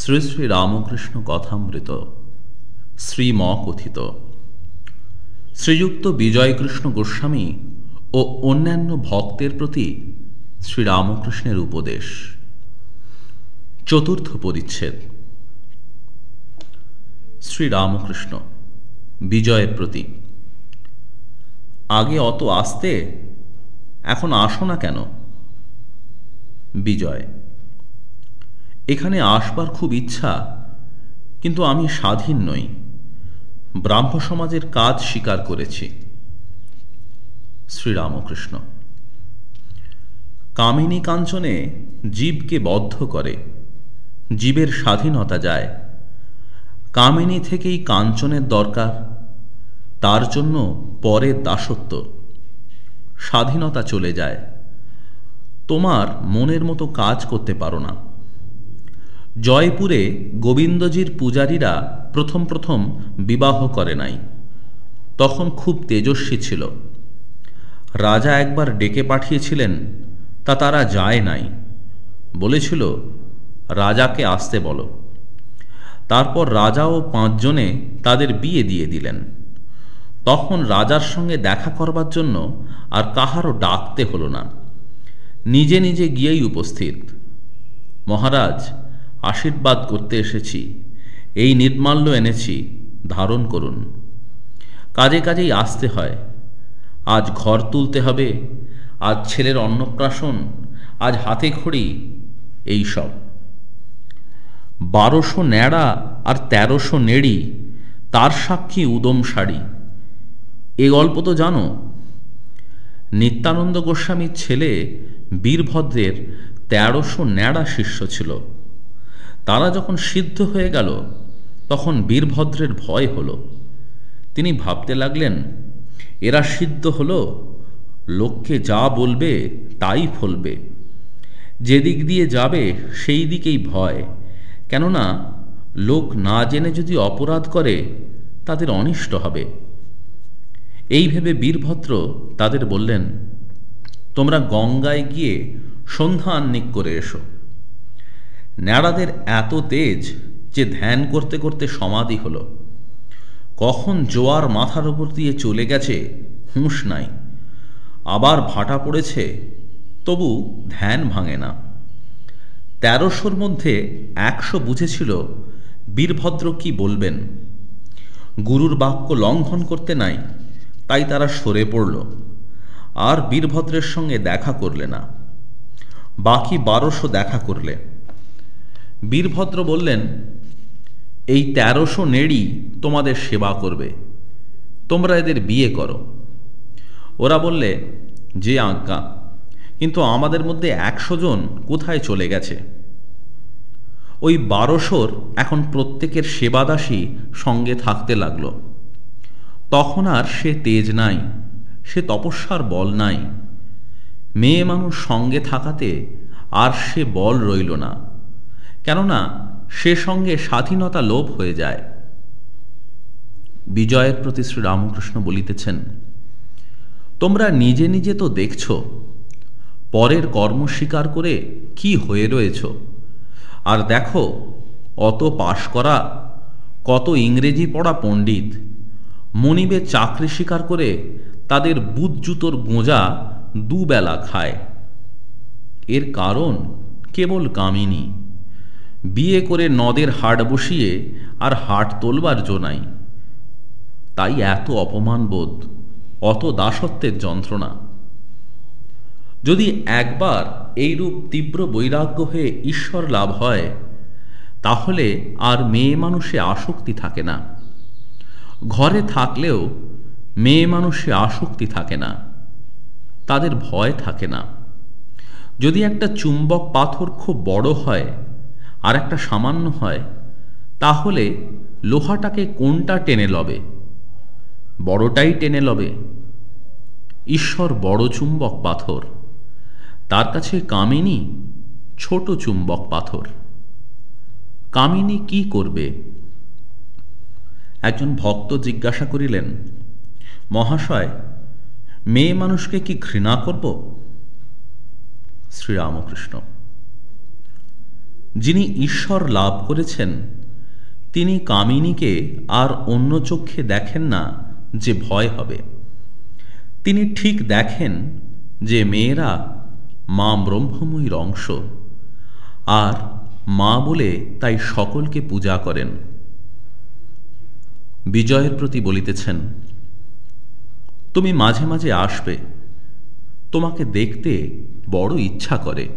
শ্রী শ্রী রামকৃষ্ণ কথামৃত শ্রীম কথিত শ্রীযুক্ত বিজয়কৃষ্ণ গোস্বামী ও অন্যান্য ভক্তের প্রতি শ্রীরামকৃষ্ণের উপদেশ। চতুর্থ পরিচ্ছেদ। শ্রীরামকৃষ্ণ, বিজয়ের প্রতি আগে অত আসতে এখন আসো না কেন? বিজয়। এখানে আসবার খুব ইচ্ছা, কিন্তু আমি স্বাধীন নই। ব্রাহ্ম সমাজের কাজ স্বীকার করেছি। শ্রীরামকৃষ্ণ। কামিনী কাঞ্চনে জীবকে বদ্ধ করে, জীবের স্বাধীনতা যায়। কামিনী থেকেই কাঞ্চনের দরকার, তার জন্য পরের দাসত্ব। স্বাধীনতা চলে যায়। তোমার মনের মতো কাজ করতে পারো না। জয়পুরে গোবিন্দজির পূজারীরা প্রথম প্রথম বিবাহ করে নাই। তখন খুব তেজস্বী ছিল। রাজা একবার ডেকে পাঠিয়েছিলেন, তা তারা যায় নাই। বলেছিল, রাজাকে আসতে বলো। তারপর রাজা ও পাঁচজনে তাদের বিয়ে দিয়ে দিলেন। তখন রাজার সঙ্গে দেখা করবার জন্য আর কাহারও ডাকতে হলো না। নিজে নিজে গিয়েই উপস্থিত। মহারাজ আশীর্বাদ করতে এসেছি। এই নির্মাল্য এনেছি, ধারণ করুন। কাজে কাজেই আসতে হয়। আজ ঘর তুলতে হবে, আজ ছেলের অন্নপ্রাশন, আজ হাতে খড়ি, এই সব। বারোশো ন্যাড়া আর তেরোশো নেড়ি, তার সাক্ষী উদম শাড়ি। এ গল্প তো জানো? নিত্যানন্দ গোস্বামীর ছেলে বীরভদ্রের তেরোশো ন্যাড়া শিষ্য ছিল। তারা যখন সিদ্ধ হয়ে গেল, তখন বীরভদ্রের ভয় হল। তিনি ভাবতে লাগলেন, এরা সিদ্ধ হল, লোককে যা বলবে তাই ফলবে। যেদিক দিয়ে যাবে, সেই দিকেই ভয়। কেননা, লোক না জেনে যদি অপরাধ করে, তাদের অনিষ্ট হবে। এই ভেবে বীরভদ্র তাদের বললেন, তোমরা গঙ্গায় গিয়ে সন্ধ্যা আন্নিক করে এসো। ন্যাড়াদের এত তেজ যে ধ্যান করতে করতে সমাধি হলো। কখন জোয়ার মাথার উপর দিয়ে চলে গেছে হুঁশ নাই। আবার ভাটা পড়েছে, তবু ধ্যান ভাঙে না। তেরোশোর মধ্যে একশো বুঝেছিল বীরভদ্র কি বলবেন। গুরুর বাক্য লঙ্ঘন করতে নাই, তাই তারা সরে পড়ল। আর বীরভদ্রের সঙ্গে দেখা করলে না। বাকি বারোশো দেখা করলে। বীরভদ্র বললেন, এই তেরোশো নেড়ি তোমাদের সেবা করবে। তোমরা এদের বিয়ে করো। ওরা বললে, যে আজ্ঞা, কিন্তু আমাদের মধ্যে একশো জন কোথায় চলে গেছে? ওই বারোশোর এখন প্রত্যেকের সেবাদাসী সঙ্গে থাকতে লাগল। তখন আর সে তেজ নাই, সে তপস্যার বল নাই। মেয়ে মানুষ সঙ্গে থাকাতে আর সে বল রইল না। কেননা সে সঙ্গে স্বাধীনতা লোভ হয়ে যায়। বিজয়ের প্রতি শ্রীরামকৃষ্ণ বলিতেছেন, তোমরা নিজে নিজে তো দেখছ, পরের কর্ম স্বীকার করে কি হয়ে রয়েছ। আর দেখো, অত পাশ করা, কত ইংরেজি পড়া পণ্ডিত, মনিবে চাকরি স্বীকার করে তাদের বুধ জুতোর গোঁজা দুবেলা খায়। এর কারণ কেবল কামিনী। বিয়ে করে নদের হাট বসিয়ে আর হাট তোলবার জোনাই তাই এত অপমানবোধ অত দাসত্বের যন্ত্রণা। যদি একবার এইরূপ তীব্র বৈরাগ্য হয়ে ঈশ্বর লাভ হয়, তাহলে আর মেয়ে মানুষে আসক্তি থাকে না। ঘরে থাকলেও মেয়ে মানুষে আসক্তি থাকে না, তাদের ভয় থাকে না। যদি একটা চুম্বক পাথর খুব বড় হয় আর একটা সামান্য হয়, তাহলে লোহাটাকে কোনটা টেনে লবে? বড়টাই টেনে লবে। ঈশ্বর বড় চুম্বক পাথর, তার কাছে কামিনী ছোট চুম্বক পাথর। কামিনী কি করবে? একজন ভক্ত জিজ্ঞাসা করিলেন, মহাশয়, মেয়ে মানুষকে কি ঘৃণা করব? শ্রীরামকৃষ্ণ যিনি ঈশ্বর লাভ করেছেন, তিনি কামিনীকে আর অন্য চক্ষে দেখেন না যে ভয় হবে। তিনি ঠিক দেখেন যে মেয়েরা মা ব্রহ্মময়ীর অংশ, আর মা বলে তাই সকলকে পূজা করেন। বিজয়ের প্রতি বলিতেছেন, তুমি মাঝে মাঝে আসবে, তোমাকে দেখতে বড় ইচ্ছা করে।